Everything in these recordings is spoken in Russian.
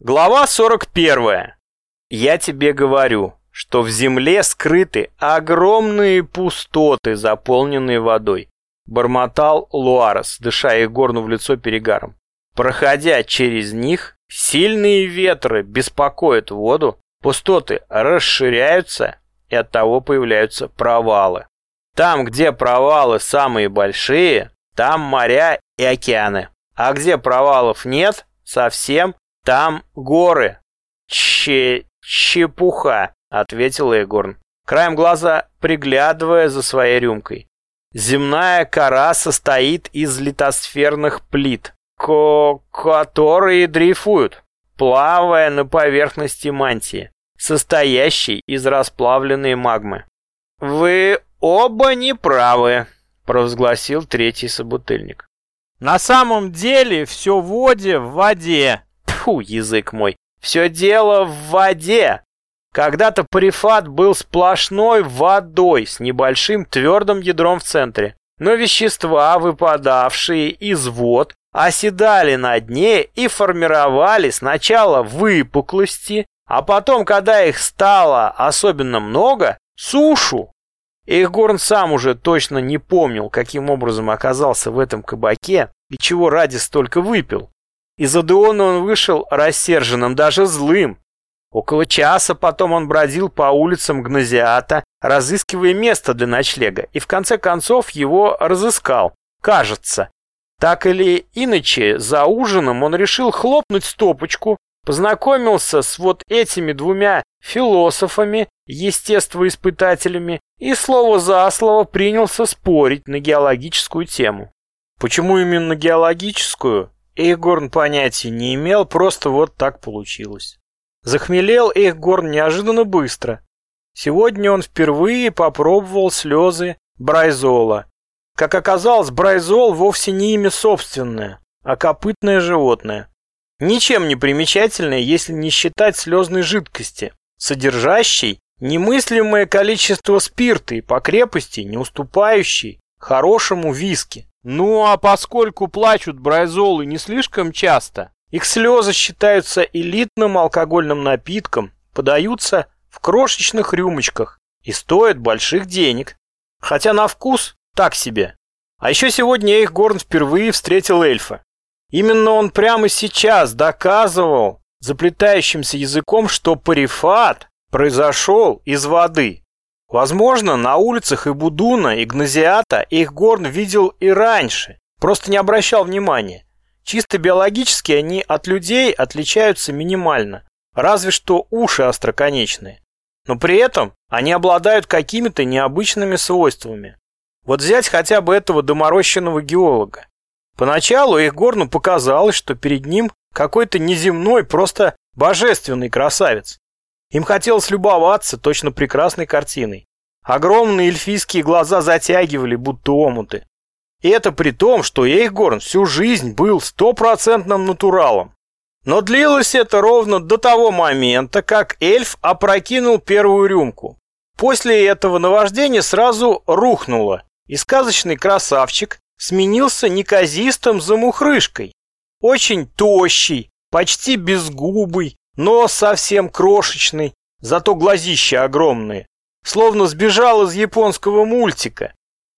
Глава 41. Я тебе говорю, что в земле скрыты огромные пустоты, заполненные водой. Бормотал Луарес, дыша Егорну в лицо перегаром. Проходя через них, сильные ветры беспокоят воду, пустоты расширяются, и от того появляются провалы. Там, где провалы самые большие, там моря и океаны. А где провалов нет, совсем, там горы. Че... чепуха, ответил Эгорн, краем глаза приглядывая за своей рюмкой. Земная кора состоит из литосферных плит, ко которые дрейфуют, плавая на поверхности мантии, состоящей из расплавленной магмы. «Вы оба неправы», — провозгласил третий собутыльник. На самом деле все в воде в воде. Фу, язык мой. Все дело в воде. Когда-то парифат был сплошной водой с небольшим твердым ядром в центре. Но вещества, выпадавшие из вод, оседали на дне и формировали сначала выпуклости, а потом, когда их стало особенно много, сушу. Эйхгорн сам уже точно не помнил, каким образом оказался в этом кабаке и чего ради столько выпил. Из Адеона он вышел рассерженным, даже злым. Около часа потом он бродил по улицам Гназиата, разыскивая место для ночлега, и в конце концов его разыскал, кажется. Так или иначе, за ужином он решил хлопнуть стопочку, познакомился с вот этими двумя философами, естествоиспытателями и слово за слово принялся спорить на геологическую тему. Почему именно геологическую, Эйхгорн понятия не имел, просто вот так получилось. Захмелел Эйхгорн неожиданно быстро. Сегодня он впервые попробовал слезы Брайзола. Как оказалось, Брайзол вовсе не имя собственное, а копытное животное. Ничем не примечательное, если не считать слезной жидкости, содержащей немыслимое количество спирта и по крепости не уступающей хорошему виски. Ну а поскольку плачут брайзолы не слишком часто, их слезы считаются элитным алкогольным напитком, подаются в крошечных рюмочках и стоят больших денег. Хотя на вкус так себе. А еще сегодня я их Горн впервые встретил эльфа. Именно он прямо сейчас доказывал заплетающимся языком, что парифат произошел из воды. Возможно, на улицах и Будуна, и Гназиата их Горн видел и раньше, просто не обращал внимания. Чисто биологически они от людей отличаются минимально, разве что уши остроконечные. Но при этом они обладают какими-то необычными свойствами. Вот взять хотя бы этого доморощенного геолога. Поначалу их Горну показалось, что перед ним какой-то неземной, просто божественный красавец. Им хотелось любоваться точно прекрасной картиной. Огромные эльфийские глаза затягивали, будто омуты. И это при том, что Эйхгорн всю жизнь был стопроцентным натуралом. Но длилось это ровно до того момента, как эльф опрокинул первую рюмку. После этого наваждение сразу рухнуло, и сказочный красавчик сменился неказистым замухрышкой. Очень тощий, почти безгубый, нос совсем крошечный, зато глазища огромные. Словно сбежал из японского мультика.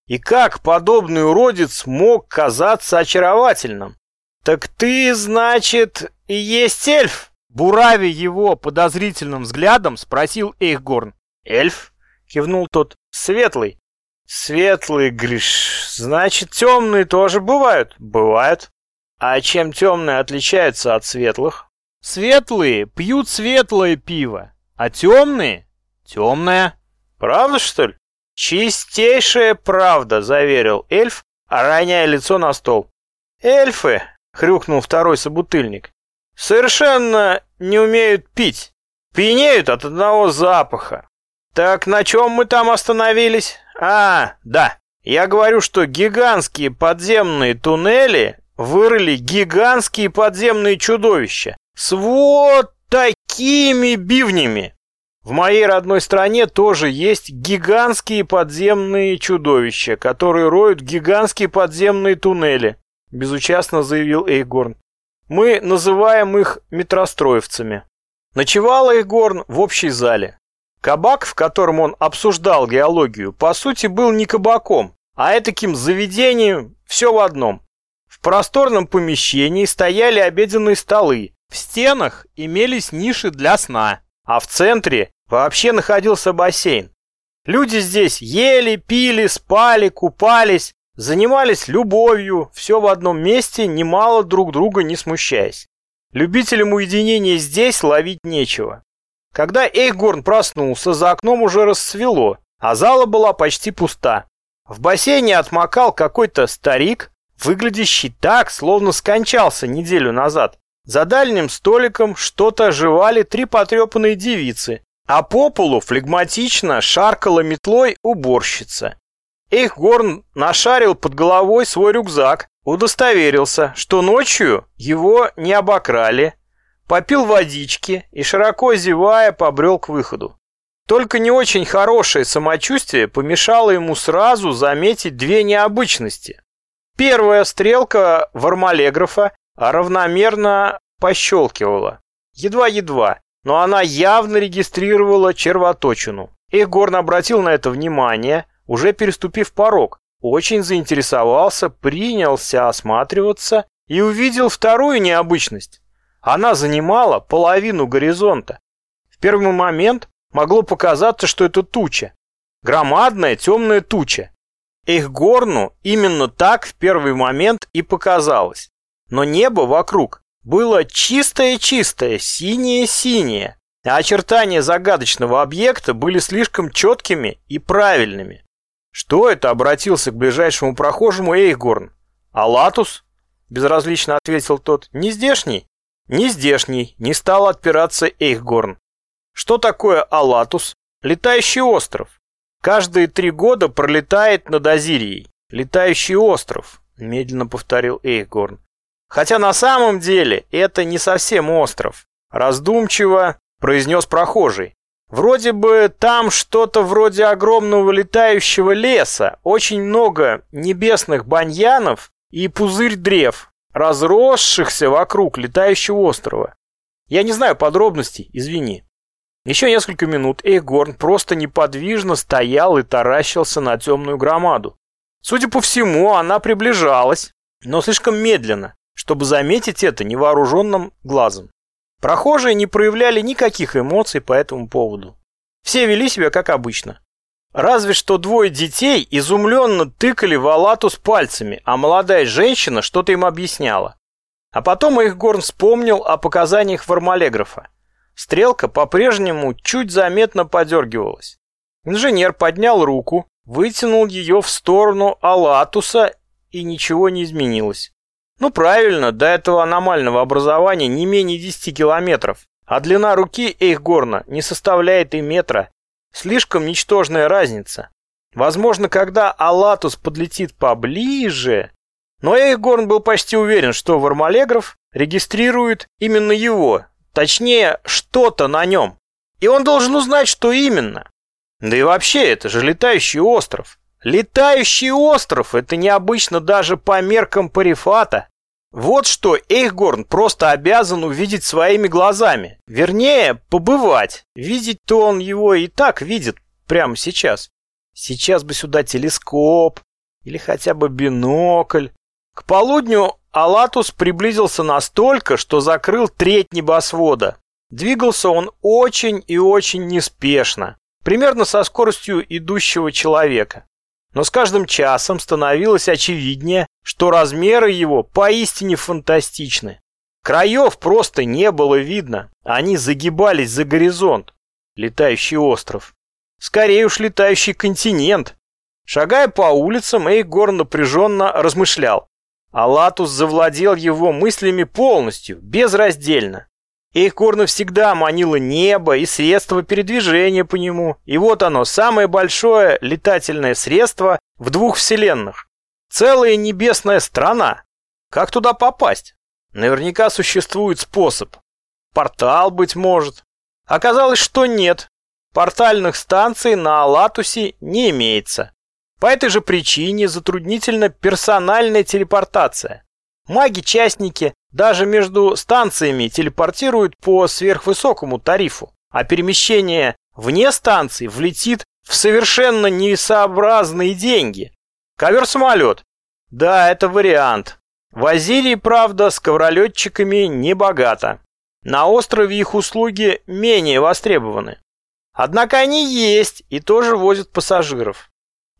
И как подобный уродец мог казаться очаровательным? «Так ты, значит, и есть эльф?» Бурави его подозрительным взглядом спросил Эйхгорн. «Эльф?» — кивнул тот. «Светлый». «Светлый, Гриш. Значит, темные тоже бывают?» «Бывают». А чем темные отличаются от светлых? Светлые пьют светлое пиво, а темные — темное. Правда, что ли? Чистейшая правда, заверил эльф, роняя лицо на стол. Эльфы, хрюкнул второй собутыльник, совершенно не умеют пить. Пьянеют от одного запаха. Так на чем мы там остановились? А, да. Я говорю, что гигантские подземные туннели вырыли гигантские подземные чудовища с вот такими бивнями. В моей родной стране тоже есть гигантские подземные чудовища, которые роют гигантские подземные туннели, безучастно заявил Эйгорн. Мы называем их метростроевцами. Ночевал Эйхгорн в общей зале. Кабак, в котором он обсуждал геологию, по сути был не кабаком, а этаким заведением все в одном. В просторном помещении стояли обеденные столы, в стенах имелись ниши для сна, а в центре вообще находился бассейн. Люди здесь ели, пили, спали, купались, занимались любовью, все в одном месте, немало друг друга не смущаясь. Любителям уединения здесь ловить нечего. Когда Эйхгорн проснулся, за окном уже расцвело, а зала была почти пуста. В бассейне отмокал какой-то старик, выглядящий так, словно скончался неделю назад. За дальним столиком что-то оживали три потрепанные девицы, а по полу флегматично шаркала метлой уборщица. Эйхгорн нашарил под головой свой рюкзак, удостоверился, что ночью его не обокрали, попил водички и, широко зевая, побрел к выходу. Только не очень хорошее самочувствие помешало ему сразу заметить две необычности. Первая стрелка вармалеграфа равномерно пощелкивала. Едва-едва, но она явно регистрировала червоточину. Эгорн обратил на это внимание, уже переступив порог, очень заинтересовался, принялся осматриваться и увидел вторую необычность. Она занимала половину горизонта. В первый момент могло показаться, что это туча. Громадная темная туча. Эхгорну именно так в первый момент и показалось. Но небо вокруг было чистое-чистое, синее-синее, а очертания загадочного объекта были слишком четкими и правильными. Что это, обратился к ближайшему прохожему Эйхгорн. «Алатус?» – безразлично ответил тот. «Не здешний?» «Не здешний», – не стал отпираться Эйхгорн. «Что такое Алатус?» «Летающий остров. Каждые три года пролетает над Азирией. Летающий остров», – медленно повторил Эйхгорн. Хотя на самом деле это не совсем остров. Раздумчиво произнес прохожий. Вроде бы там что-то вроде огромного летающего леса, очень много небесных баньянов и пузырь древ, разросшихся вокруг летающего острова. Я не знаю подробностей, извини. Еще несколько минут Эйгорн просто неподвижно стоял и таращился на темную громаду. Судя по всему, она приближалась, но слишком медленно, чтобы заметить это невооруженным глазом. Прохожие не проявляли никаких эмоций по этому поводу. Все вели себя как обычно. Разве что двое детей изумленно тыкали в Алату с пальцами, а молодая женщина что-то им объясняла. А потом их Горн вспомнил о показаниях формалеграфа. Стрелка по-прежнему чуть заметно подергивалась. Инженер поднял руку, вытянул ее в сторону Алатуса, и ничего не изменилось. Ну правильно, до этого аномального образования не менее 10 километров, а длина руки Эйхгорна не составляет и метра. Слишком ничтожная разница. Возможно, когда Алатус подлетит поближе... Но Эйхгорн был почти уверен, что Вармалегров регистрирует именно его, точнее, что-то на нем. И он должен узнать, что именно. Да и вообще, это же летающий остров. Летающий остров – это необычно даже по меркам Парифата. Вот что Эйхгорн просто обязан увидеть своими глазами. Вернее, побывать. Видеть-то он его и так видит прямо сейчас. Сейчас бы сюда телескоп или хотя бы бинокль. К полудню Алатус приблизился настолько, что закрыл треть небосвода. Двигался он очень и очень неспешно, примерно со скоростью идущего человека. Но с каждым часом становилось очевиднее, что размеры его поистине фантастичны. Краев просто не было видно, они загибались за горизонт. Летающий остров. Скорее уж летающий континент. Шагая по улицам, Эйгор напряженно размышлял. Алатус завладел его мыслями полностью, безраздельно. Эйхкорна всегда манило небо и средства передвижения по нему. И вот оно, самое большое летательное средство в двух вселенных. Целая небесная страна. Как туда попасть? Наверняка существует способ. Портал, быть может. Оказалось, что нет. Портальных станций на Алатусе не имеется. По этой же причине затруднительна персональная телепортация. Маги-частники даже между станциями телепортируют по сверхвысокому тарифу, а перемещение вне станции влетит в совершенно несообразные деньги. Ковер-самолет. Да, это вариант. В Азирии, правда, с ковролетчиками не богато. На острове их услуги менее востребованы. Однако они есть и тоже возят пассажиров.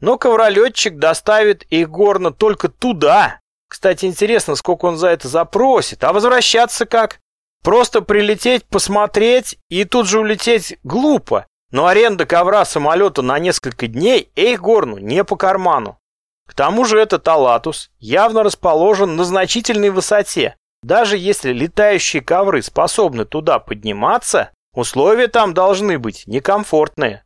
Но ковролетчик доставит их горно только туда. Кстати, интересно, сколько он за это запросит. А возвращаться как? Просто прилететь, посмотреть и тут же улететь глупо. Но аренда ковра самолета на несколько дней Эйхгорну не по карману. К тому же этот Алатус явно расположен на значительной высоте. Даже если летающие ковры способны туда подниматься, условия там должны быть некомфортные.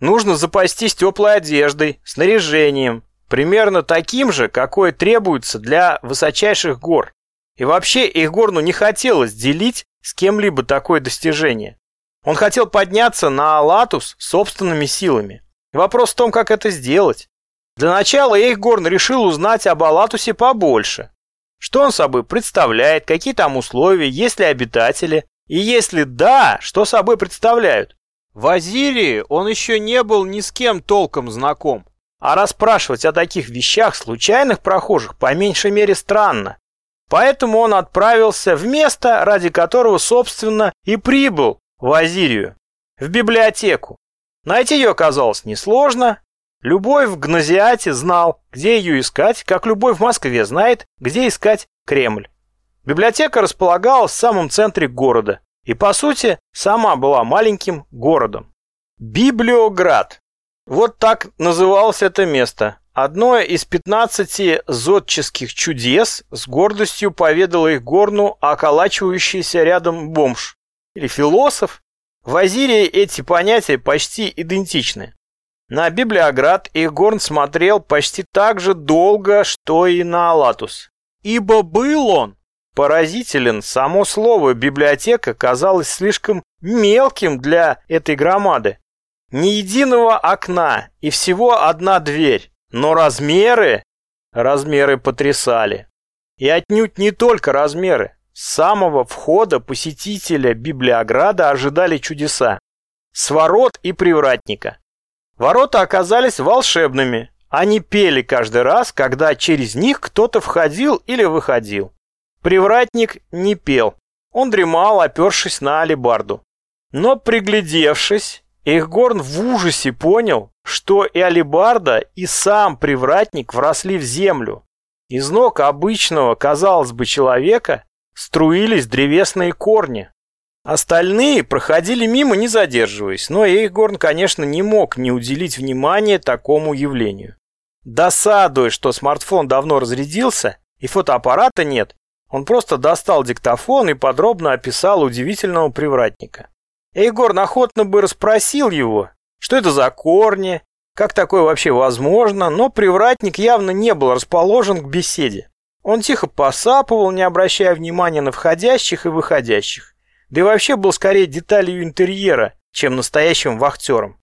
Нужно запастись теплой одеждой, снаряжением, примерно таким же, какое требуется для высочайших гор. И вообще Эйхгорну не хотелось делить с кем-либо такое достижение. Он хотел подняться на Алатус собственными силами. Вопрос в том, как это сделать. Для начала Эйхгорн решил узнать об Алатусе побольше. Что он собой представляет, какие там условия, есть ли обитатели, и если да, что собой представляют. В Азирии он еще не был ни с кем толком знаком. А расспрашивать о таких вещах случайных прохожих по меньшей мере странно. Поэтому он отправился в место, ради которого, собственно, и прибыл в Азирию, в библиотеку. Найти ее оказалось несложно, Любой в Гнозиате знал, где ее искать, как любой в Москве знает, где искать Кремль. Библиотека располагалась в самом центре города и, по сути, сама была маленьким городом. Библиоград. Вот так называлось это место. Одно из 15 зодческих чудес с гордостью поведало их горну околачивающийся рядом бомж. Или философ. В Азирии эти понятия почти идентичны. На Библиоград Игорн смотрел почти так же долго, что и на Алатус. Ибо был он поразителен, само слово «библиотека» казалось слишком мелким для этой громады. Ни единого окна и всего одна дверь, но размеры... Размеры потрясали. И отнюдь не только размеры. С самого входа посетителя Библиограда ожидали чудеса. Сворот и привратника. Ворота оказались волшебными. Они пели каждый раз, когда через них кто-то входил или выходил. Привратник не пел. Он дремал, опершись на алебарду. Но приглядевшись, Эхгорн в ужасе понял, что и алебарда, и сам привратник вросли в землю. Из ног обычного, казалось бы, человека струились древесные корни. Остальные проходили мимо, не задерживаясь, но Эйхгорн, конечно, не мог не уделить внимания такому явлению. Досадуя, что смартфон давно разрядился и фотоаппарата нет, он просто достал диктофон и подробно описал удивительного привратника. Эйгорн охотно бы расспросил его, что это за корни, как такое вообще возможно, но привратник явно не был расположен к беседе. Он тихо посапывал, не обращая внимания на входящих и выходящих да и вообще был скорее деталью интерьера, чем настоящим вахтером.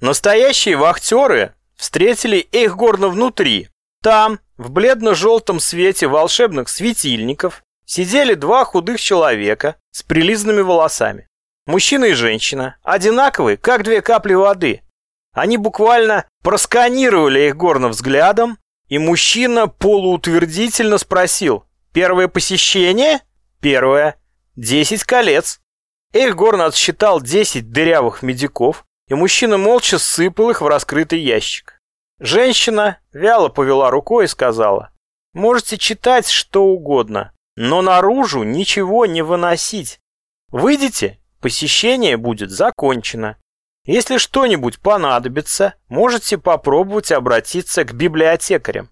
Настоящие вахтеры встретили Эйхгорна внутри. Там, в бледно-желтом свете волшебных светильников, сидели два худых человека с прилизанными волосами. Мужчина и женщина, одинаковые, как две капли воды. Они буквально просканировали Эйхгорна взглядом, и мужчина полуутвердительно спросил «Первое посещение?» «Первое». Десять колец. Эйхгорн отсчитал десять дырявых медиков, и мужчина молча сыпал их в раскрытый ящик. Женщина вяло повела рукой и сказала, «Можете читать что угодно, но наружу ничего не выносить. Выйдите, посещение будет закончено. Если что-нибудь понадобится, можете попробовать обратиться к библиотекарям».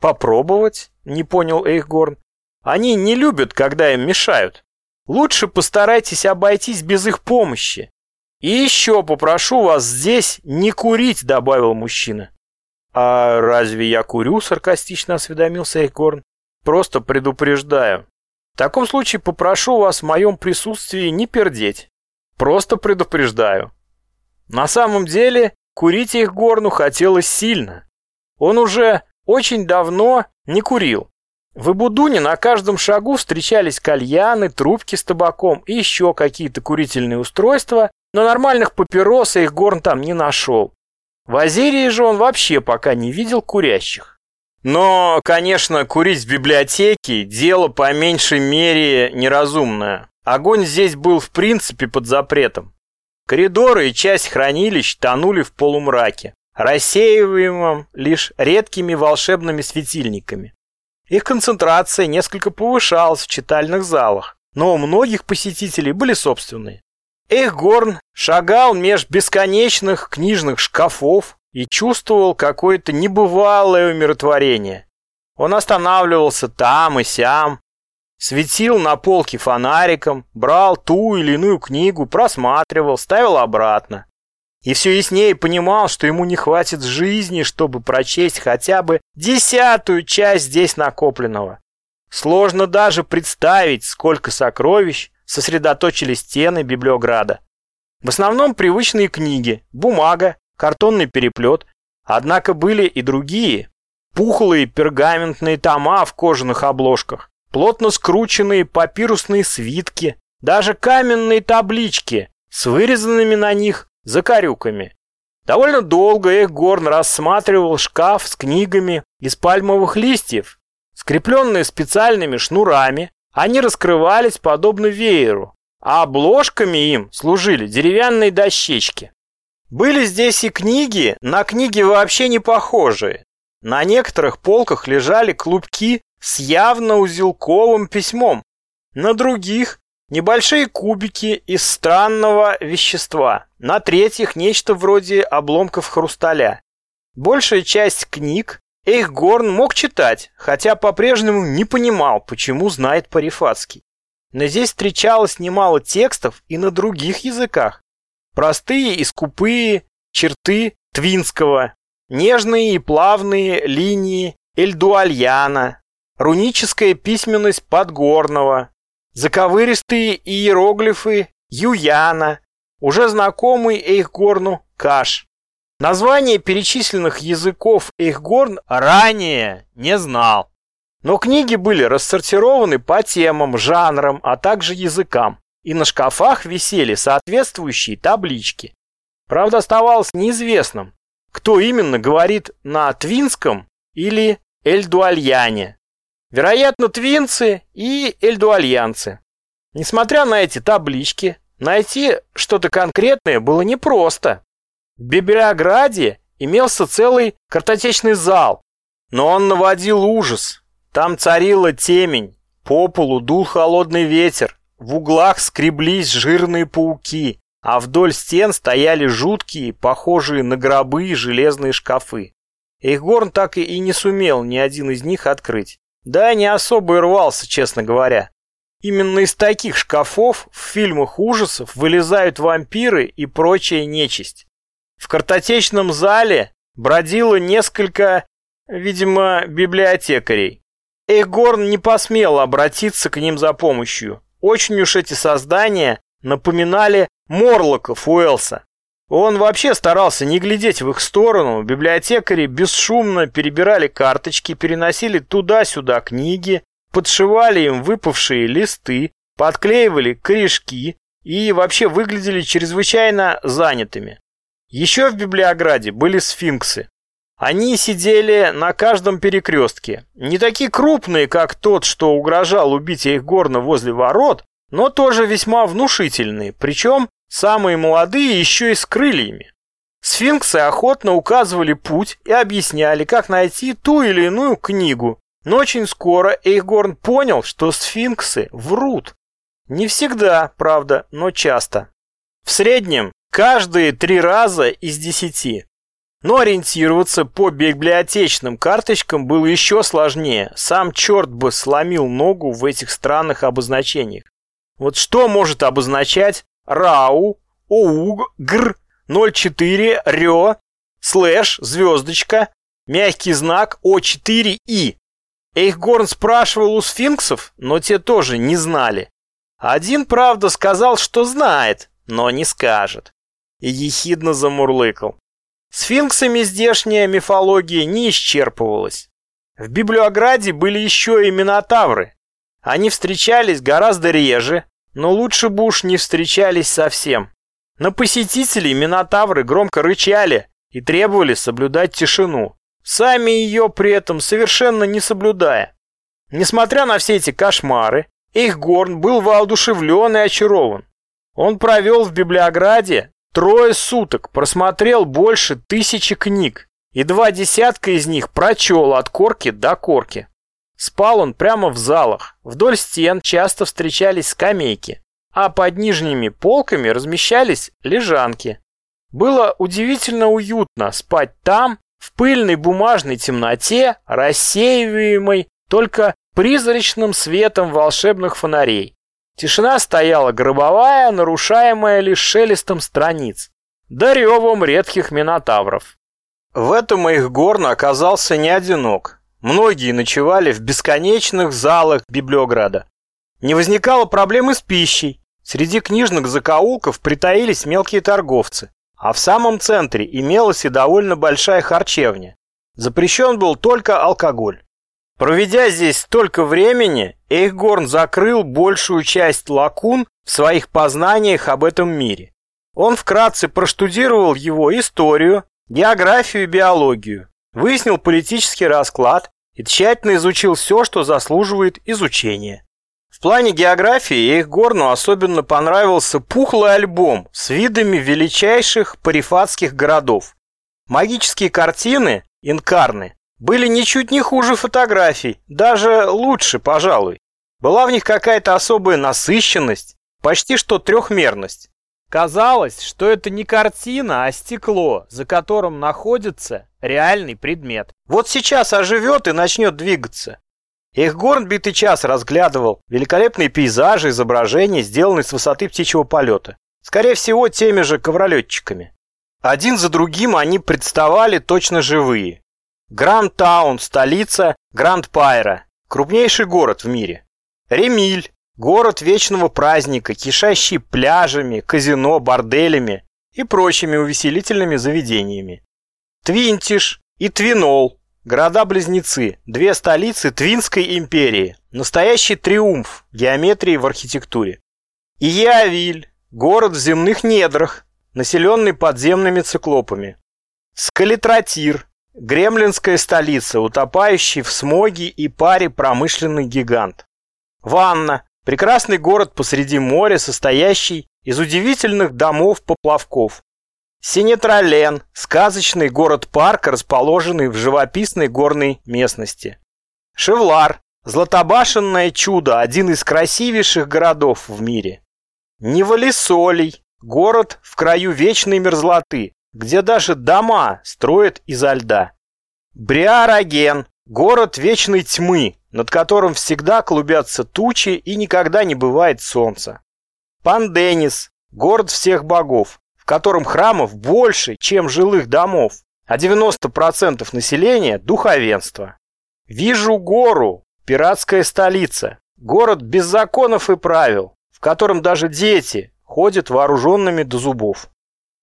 «Попробовать?» — не понял Эйхгорн. «Они не любят, когда им мешают». Лучше постарайтесь обойтись без их помощи. И еще попрошу вас здесь не курить, добавил мужчина. А разве я курю? Саркастично осведомился Эйкорн. Просто предупреждаю. В таком случае попрошу вас в моем присутствии не пердеть. Просто предупреждаю. На самом деле, курить их горну хотелось сильно. Он уже очень давно не курил. В Ибудуне на каждом шагу встречались кальяны, трубки с табаком и еще какие-то курительные устройства, но нормальных папирос их Горн там не нашел. В Азерии же он вообще пока не видел курящих. Но, конечно, курить в библиотеке – дело по меньшей мере неразумное. Огонь здесь был в принципе под запретом. Коридоры и часть хранилищ тонули в полумраке, рассеиваемом лишь редкими волшебными светильниками. Их концентрация несколько повышалась в читальных залах, но у многих посетителей были собственные. Эхгорн шагал меж бесконечных книжных шкафов и чувствовал какое-то небывалое умиротворение. Он останавливался там и сям, светил на полке фонариком, брал ту или иную книгу, просматривал, ставил обратно и все яснее понимал, что ему не хватит жизни, чтобы прочесть хотя бы десятую часть здесь накопленного. Сложно даже представить, сколько сокровищ сосредоточили стены Библиограда. В основном привычные книги, бумага, картонный переплет, однако были и другие. Пухлые пергаментные тома в кожаных обложках, плотно скрученные папирусные свитки, даже каменные таблички с вырезанными на них закорюками. Довольно долго Эхгорн рассматривал шкаф с книгами из пальмовых листьев. Скрепленные специальными шнурами, они раскрывались подобно вееру, а обложками им служили деревянные дощечки. Были здесь и книги, на книги вообще не похожие. На некоторых полках лежали клубки с явно узелковым письмом, на других Небольшие кубики из странного вещества. На третьих нечто вроде обломков хрусталя. Большая часть книг Эйхгорн мог читать, хотя по-прежнему не понимал, почему знает Парифатский. Но здесь встречалось немало текстов и на других языках. Простые и скупые черты Твинского, нежные и плавные линии Эльдуальяна, руническая письменность Подгорного, заковыристые иероглифы Юяна, уже знакомый Эйхгорну Каш. Название перечисленных языков Эйхгорн ранее не знал. Но книги были рассортированы по темам, жанрам, а также языкам, и на шкафах висели соответствующие таблички. Правда, оставалось неизвестным, кто именно говорит на твинском или эльдуальяне. Вероятно, твинцы и эльдуальянцы. Несмотря на эти таблички, найти что-то конкретное было непросто. В Библиограде имелся целый картотечный зал, но он наводил ужас. Там царила темень, по полу дул холодный ветер, в углах скреблись жирные пауки, а вдоль стен стояли жуткие, похожие на гробы железные шкафы. Эйхгорн так и не сумел ни один из них открыть. Да, не особо и рвался, честно говоря. Именно из таких шкафов в фильмах ужасов вылезают вампиры и прочая нечисть. В картотечном зале бродило несколько, видимо, библиотекарей. Эгорн не посмел обратиться к ним за помощью. Очень уж эти создания напоминали Морлоков Уэлса. Он вообще старался не глядеть в их сторону. Библиотекари бесшумно перебирали карточки, переносили туда-сюда книги, подшивали им выпавшие листы, подклеивали корешки и вообще выглядели чрезвычайно занятыми. Еще в Библиограде были сфинксы. Они сидели на каждом перекрестке. Не такие крупные, как тот, что угрожал убить их горно возле ворот, но тоже весьма внушительные, причем Самые молодые еще и с крыльями. Сфинксы охотно указывали путь и объясняли, как найти ту или иную книгу. Но очень скоро Эйхгорн понял, что сфинксы врут. Не всегда, правда, но часто. В среднем каждые три раза из десяти. Но ориентироваться по библиотечным карточкам было еще сложнее. Сам черт бы сломил ногу в этих странных обозначениях. Вот что может обозначать рау, оуг, гр, 04, рё, слэш, звездочка, мягкий знак О4 и. Эйхгорн спрашивал у сфинксов, но те тоже не знали. Один, правда, сказал, что знает, но не скажет. И ехидно замурлыкал. Сфинксами здешняя мифология не исчерпывалась. В Библиограде были еще и минотавры. Они встречались гораздо реже, но лучше бы уж не встречались совсем. На посетителей минотавры громко рычали и требовали соблюдать тишину, сами ее при этом совершенно не соблюдая. Несмотря на все эти кошмары, Эйхгорн был воодушевлен и очарован. Он провел в Библиограде трое суток, просмотрел больше тысячи книг, и два десятка из них прочел от корки до корки. Спал он прямо в залах, вдоль стен часто встречались скамейки, а под нижними полками размещались лежанки. Было удивительно уютно спать там, в пыльной бумажной темноте, рассеиваемой только призрачным светом волшебных фонарей. Тишина стояла гробовая, нарушаемая лишь шелестом страниц, да ревом редких минотавров. В этом их горно оказался не одинок. Многие ночевали в бесконечных залах Библиограда. Не возникало проблемы с пищей. Среди книжных закоулков притаились мелкие торговцы. А в самом центре имелась и довольно большая харчевня. Запрещен был только алкоголь. Проведя здесь столько времени, Эйхгорн закрыл большую часть лакун в своих познаниях об этом мире. Он вкратце проштудировал его историю, географию и биологию, выяснил политический расклад и тщательно изучил все, что заслуживает изучения. В плане географии Эйхгорну особенно понравился пухлый альбом с видами величайших парифатских городов. Магические картины, инкарны, были ничуть не хуже фотографий, даже лучше, пожалуй. Была в них какая-то особая насыщенность, почти что трехмерность. Казалось, что это не картина, а стекло, за которым находится реальный предмет. Вот сейчас оживет и начнет двигаться. Эхгорн битый час разглядывал великолепные пейзажи, изображения, сделанные с высоты птичьего полета. Скорее всего, теми же ковролетчиками. Один за другим они представали точно живые. Гранд-таун, столица Гранд-Пайра, крупнейший город в мире. Ремиль, Город вечного праздника, кишащий пляжами, казино, борделями и прочими увеселительными заведениями. Твинтиш и Твинол – города-близнецы, две столицы Твинской империи, настоящий триумф геометрии в архитектуре. Иявиль – город в земных недрах, населенный подземными циклопами. Скалитротир – гремлинская столица, утопающий в смоге и паре промышленный гигант. Ванна Прекрасный город посреди моря, состоящий из удивительных домов-поплавков. Синетрален – сказочный город-парк, расположенный в живописной горной местности. Шевлар – златобашенное чудо, один из красивейших городов в мире. Невалисолий – город в краю вечной мерзлоты, где даже дома строят изо льда. Бриараген – город вечной тьмы, над которым всегда клубятся тучи и никогда не бывает солнца. Панденис – город всех богов, в котором храмов больше, чем жилых домов, а 90% населения – духовенство. Вижу гору, пиратская столица, город без законов и правил, в котором даже дети ходят вооруженными до зубов.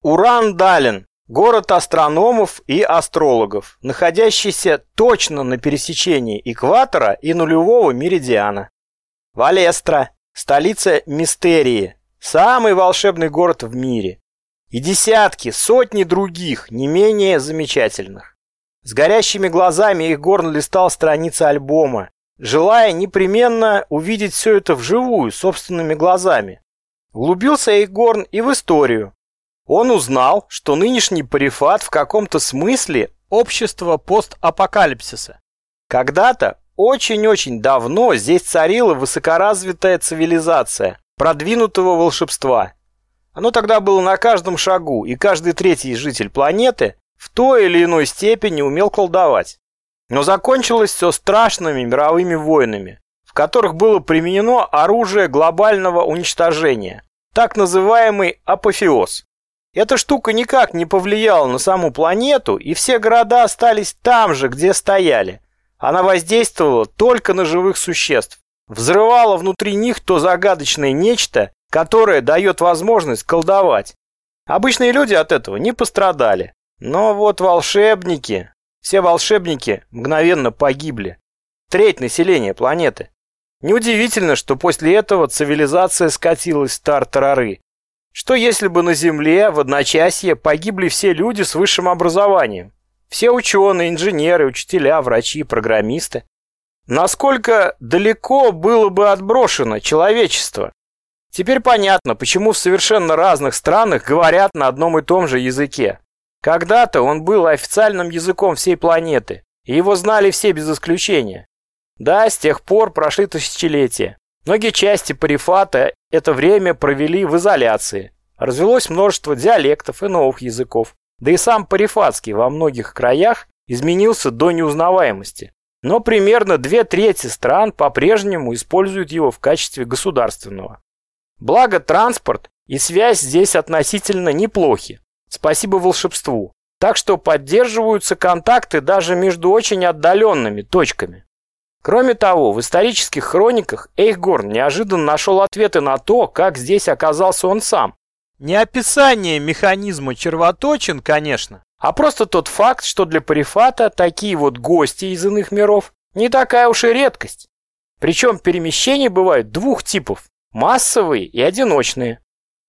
Уран-Дален Город астрономов и астрологов, находящийся точно на пересечении экватора и нулевого меридиана. Валестра, столица Мистерии, самый волшебный город в мире. И десятки, сотни других, не менее замечательных. С горящими глазами их горн листал страницы альбома, желая непременно увидеть все это вживую, собственными глазами. Углубился Эйгорн и в историю, он узнал, что нынешний парифат в каком-то смысле общество постапокалипсиса. Когда-то, очень-очень давно, здесь царила высокоразвитая цивилизация продвинутого волшебства. Оно тогда было на каждом шагу, и каждый третий житель планеты в той или иной степени умел колдовать. Но закончилось все страшными мировыми войнами, в которых было применено оружие глобального уничтожения, так называемый апофеоз. Эта штука никак не повлияла на саму планету, и все города остались там же, где стояли. Она воздействовала только на живых существ. Взрывала внутри них то загадочное нечто, которое дает возможность колдовать. Обычные люди от этого не пострадали. Но вот волшебники... Все волшебники мгновенно погибли. Треть населения планеты. Неудивительно, что после этого цивилизация скатилась в тартарары. Что если бы на Земле в одночасье погибли все люди с высшим образованием? Все ученые, инженеры, учителя, врачи, программисты. Насколько далеко было бы отброшено человечество? Теперь понятно, почему в совершенно разных странах говорят на одном и том же языке. Когда-то он был официальным языком всей планеты, и его знали все без исключения. Да, с тех пор прошли тысячелетия. Многие части Парифата это время провели в изоляции. Развелось множество диалектов и новых языков. Да и сам Парифатский во многих краях изменился до неузнаваемости. Но примерно две трети стран по-прежнему используют его в качестве государственного. Благо транспорт и связь здесь относительно неплохи, спасибо волшебству. Так что поддерживаются контакты даже между очень отдаленными точками. Кроме того, в исторических хрониках Эйхгорн неожиданно нашел ответы на то, как здесь оказался он сам. Не описание механизма червоточин, конечно, а просто тот факт, что для Парифата такие вот гости из иных миров не такая уж и редкость. Причем перемещения бывают двух типов – массовые и одиночные.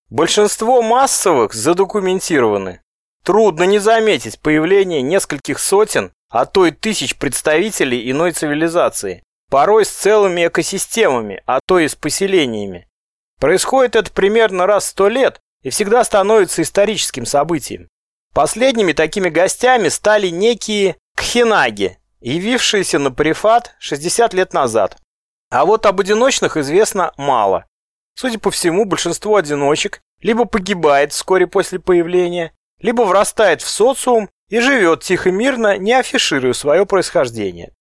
Большинство массовых задокументированы. Трудно не заметить появление нескольких сотен а то и тысяч представителей иной цивилизации, порой с целыми экосистемами, а то и с поселениями. Происходит это примерно раз в сто лет и всегда становится историческим событием. Последними такими гостями стали некие кхенаги, явившиеся на Парифат 60 лет назад. А вот об одиночных известно мало. Судя по всему, большинство одиночек либо погибает вскоре после появления, либо врастает в социум и живет тихо-мирно, не афишируя свое происхождение.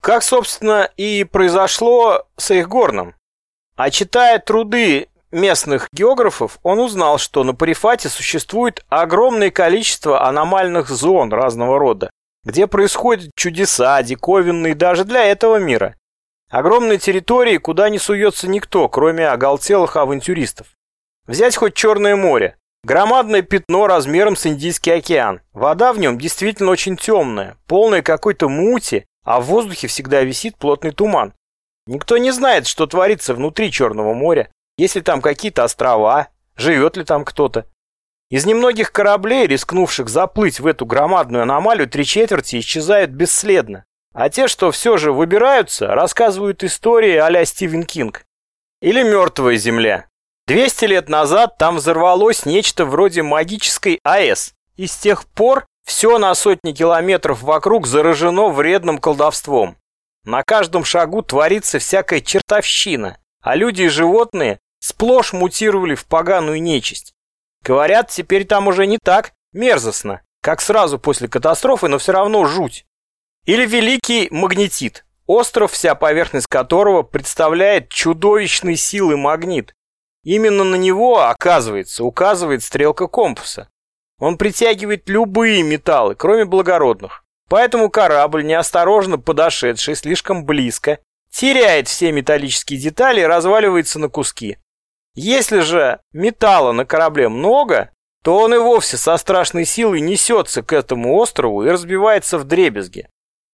Как, собственно, и произошло с Эйхгорном. А читая труды местных географов, он узнал, что на Парифате существует огромное количество аномальных зон разного рода, где происходят чудеса, диковинные даже для этого мира. Огромные территории, куда не суется никто, кроме оголтелых авантюристов. Взять хоть Черное море. Громадное пятно размером с Индийский океан. Вода в нем действительно очень темная, полная какой-то мути, а в воздухе всегда висит плотный туман. Никто не знает, что творится внутри Черного моря, есть ли там какие-то острова, живет ли там кто-то. Из немногих кораблей, рискнувших заплыть в эту громадную аномалию, три четверти исчезают бесследно. А те, что все же выбираются, рассказывают истории а-ля Стивен Кинг. Или «Мертвая земля», 200 лет назад там взорвалось нечто вроде магической АЭС, и с тех пор все на сотни километров вокруг заражено вредным колдовством. На каждом шагу творится всякая чертовщина, а люди и животные сплошь мутировали в поганую нечисть. Говорят, теперь там уже не так мерзостно, как сразу после катастрофы, но все равно жуть. Или Великий Магнетит, остров, вся поверхность которого представляет чудовищной силы магнит, Именно на него, оказывается, указывает стрелка компаса. Он притягивает любые металлы, кроме благородных. Поэтому корабль, неосторожно подошедший слишком близко, теряет все металлические детали и разваливается на куски. Если же металла на корабле много, то он и вовсе со страшной силой несется к этому острову и разбивается в дребезги.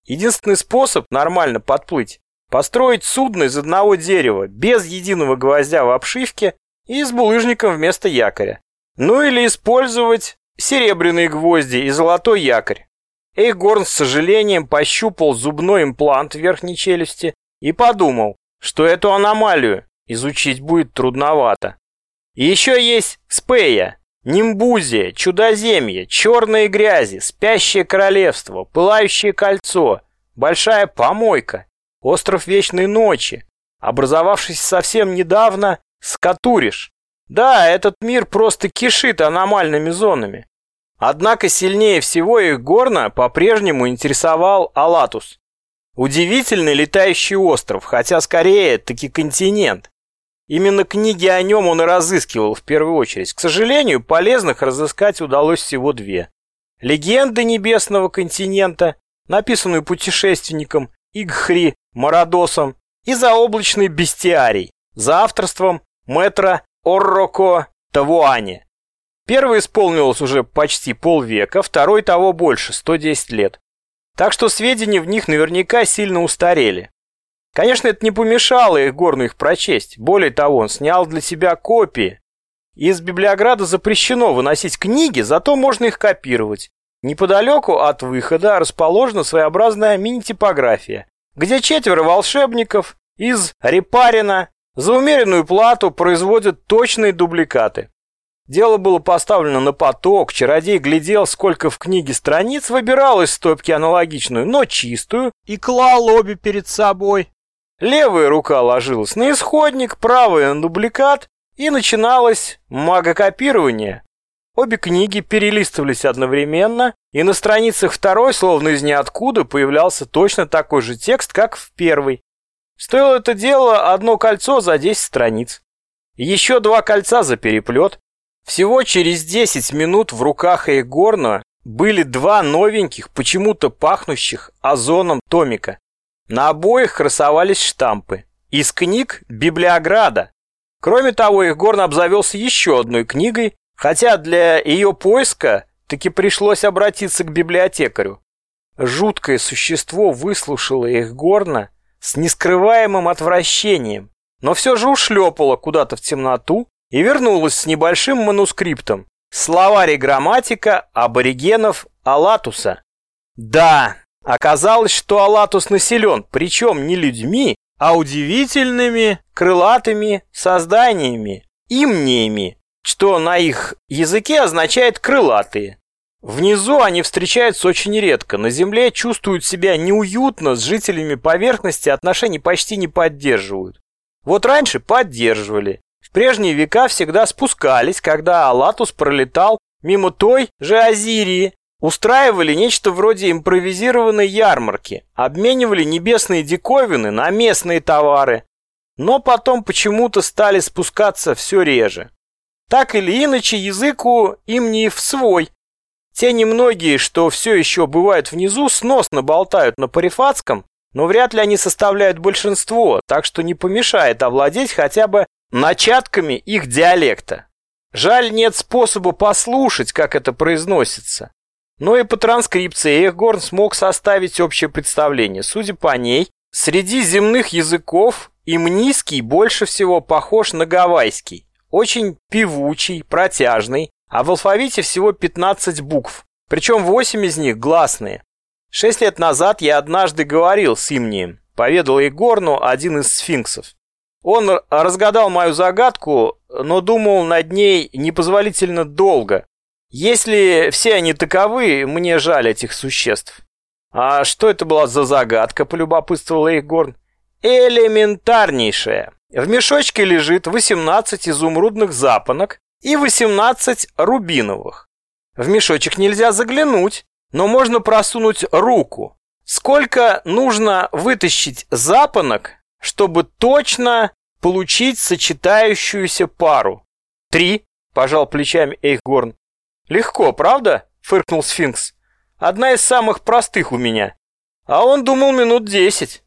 Единственный способ нормально подплыть Построить судно из одного дерева, без единого гвоздя в обшивке и с булыжником вместо якоря. Ну или использовать серебряные гвозди и золотой якорь. Эйхгорн с сожалением пощупал зубной имплант верхней челюсти и подумал, что эту аномалию изучить будет трудновато. И еще есть Спея, Нимбузия, Чудоземье, Черные грязи, Спящее королевство, Пылающее кольцо, Большая помойка Остров Вечной Ночи, образовавшийся совсем недавно, Скатуриш. Да, этот мир просто кишит аномальными зонами. Однако сильнее всего их горно по-прежнему интересовал Алатус. Удивительный летающий остров, хотя скорее таки континент. Именно книги о нем он и разыскивал в первую очередь. К сожалению, полезных разыскать удалось всего две. Легенды небесного континента, написанную путешественником Игхри Марадосом и заоблачный бестиарий за авторством мэтра Орроко Тавуани. Первый исполнилось уже почти полвека, второй того больше, 110 лет. так что сведения в них наверняка сильно устарели. Конечно, это не помешало их горну их прочесть. Более того, он снял для себя копии. Из Библиограда запрещено выносить книги, зато можно их копировать. Неподалеку от выхода расположена своеобразная мини-типография, где четверо волшебников из Репарина за умеренную плату производят точные дубликаты. Дело было поставлено на поток, чародей глядел, сколько в книге страниц, выбирал из стопки аналогичную, но чистую, и клал обе перед собой. Левая рука ложилась на исходник, правая на дубликат, и начиналось магокопирование. Обе книги перелистывались одновременно, и на страницах второй, словно из ниоткуда, появлялся точно такой же текст, как в первой. Стоило это дело одно кольцо за 10 страниц. Еще два кольца за переплет, всего через 10 минут в руках Эйгорна были два новеньких, почему-то пахнущих озоном томика. На обоих красовались штампы. Из книг Библиограда. Кроме того, Эйгорн обзавелся еще одной книгой, хотя для ее поиска таки пришлось обратиться к библиотекарю. Жуткое существо выслушало Эйгорна с нескрываемым отвращением, но все же ушлепало куда-то в темноту, и вернулась с небольшим манускриптом. Словарь и грамматика аборигенов Алатуса. Да, оказалось, что Алатус населен, причем не людьми, а удивительными крылатыми созданиями, имниями, что на их языке означает «крылатые». Внизу они встречаются очень редко, на Земле чувствуют себя неуютно, с жителями поверхности отношений почти не поддерживают. Вот раньше поддерживали, в прежние века всегда спускались, когда Алатус пролетал мимо той же Азирии, устраивали нечто вроде импровизированной ярмарки, обменивали небесные диковины на местные товары, но потом почему-то стали спускаться все реже. Так или иначе, языку им не в свой. Те немногие, что все еще бывают внизу, сносно болтают на парифатском, но вряд ли они составляют большинство, так что не помешает овладеть хотя бы начатками их диалекта. Жаль, нет способа послушать, как это произносится. Но и по транскрипции Эхгорн смог составить общее представление. Судя по ней, среди земных языков имнийский больше всего похож на гавайский. Очень певучий, протяжный, а в алфавите всего 15 букв. Причем 8 из них гласные. Шесть лет назад я однажды говорил с Имнием, поведал Егорну один из сфинксов. Он разгадал мою загадку, но думал над ней непозволительно долго. Если все они таковы, мне жаль этих существ. А что это была за загадка, полюбопытствовал Эйгорн. Элементарнейшая. В мешочке лежит 18 изумрудных запонок и 18 рубиновых. В мешочек нельзя заглянуть, но можно просунуть руку. Сколько нужно вытащить запонок, чтобы точно получить сочетающуюся пару. Три, пожал плечами Эйхгорн. Легко, правда? Фыркнул сфинкс. Одна из самых простых у меня. А он думал минут десять.